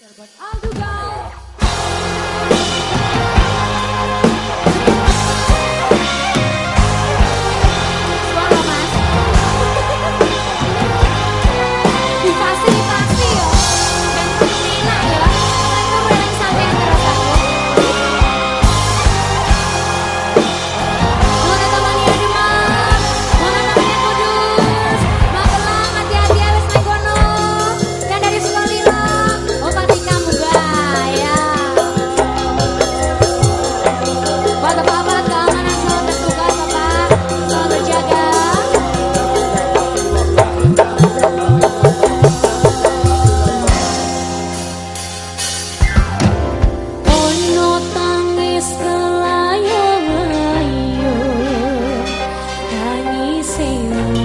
Bak. Al. Say you.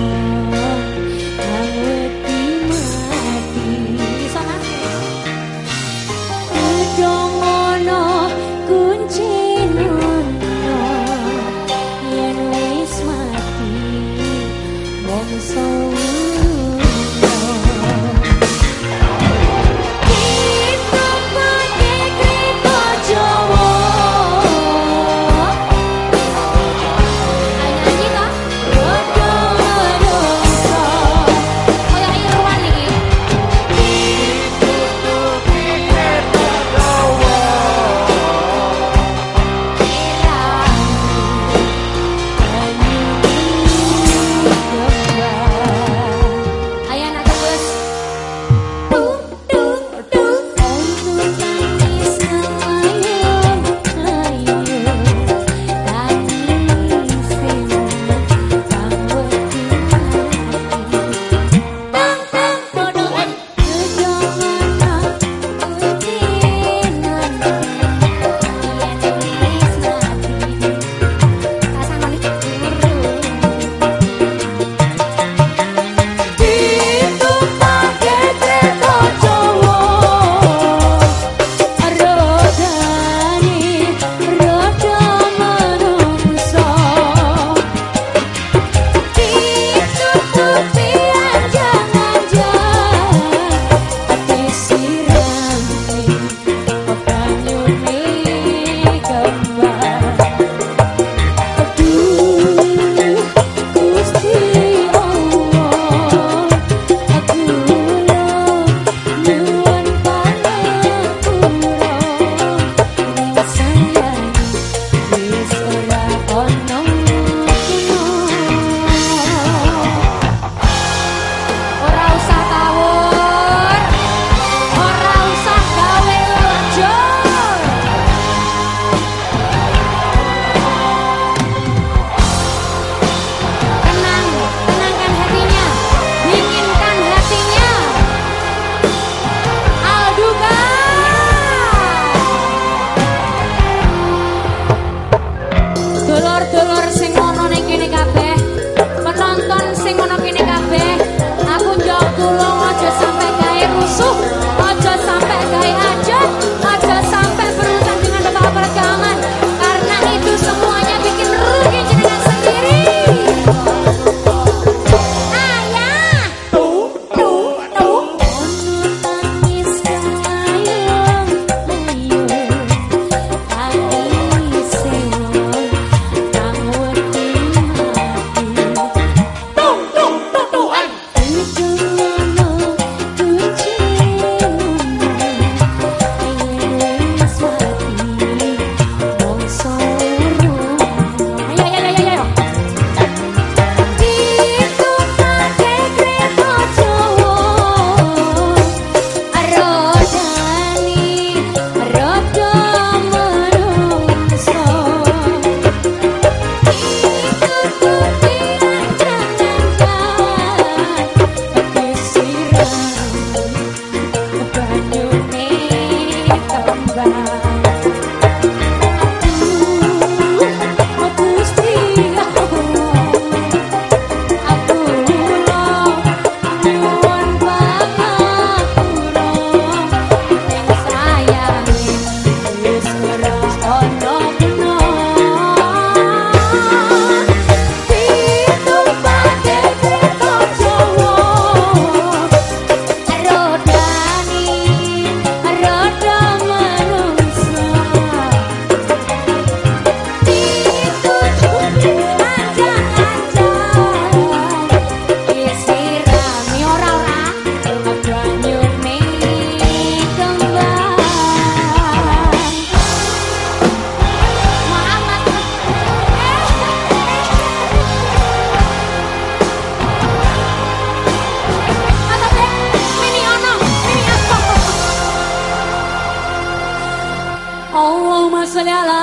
Allahumma sholli ala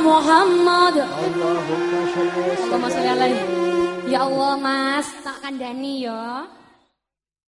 Muhammad. Allahumma sholli alaihi. Ya Allah Mas, tak kandani ya.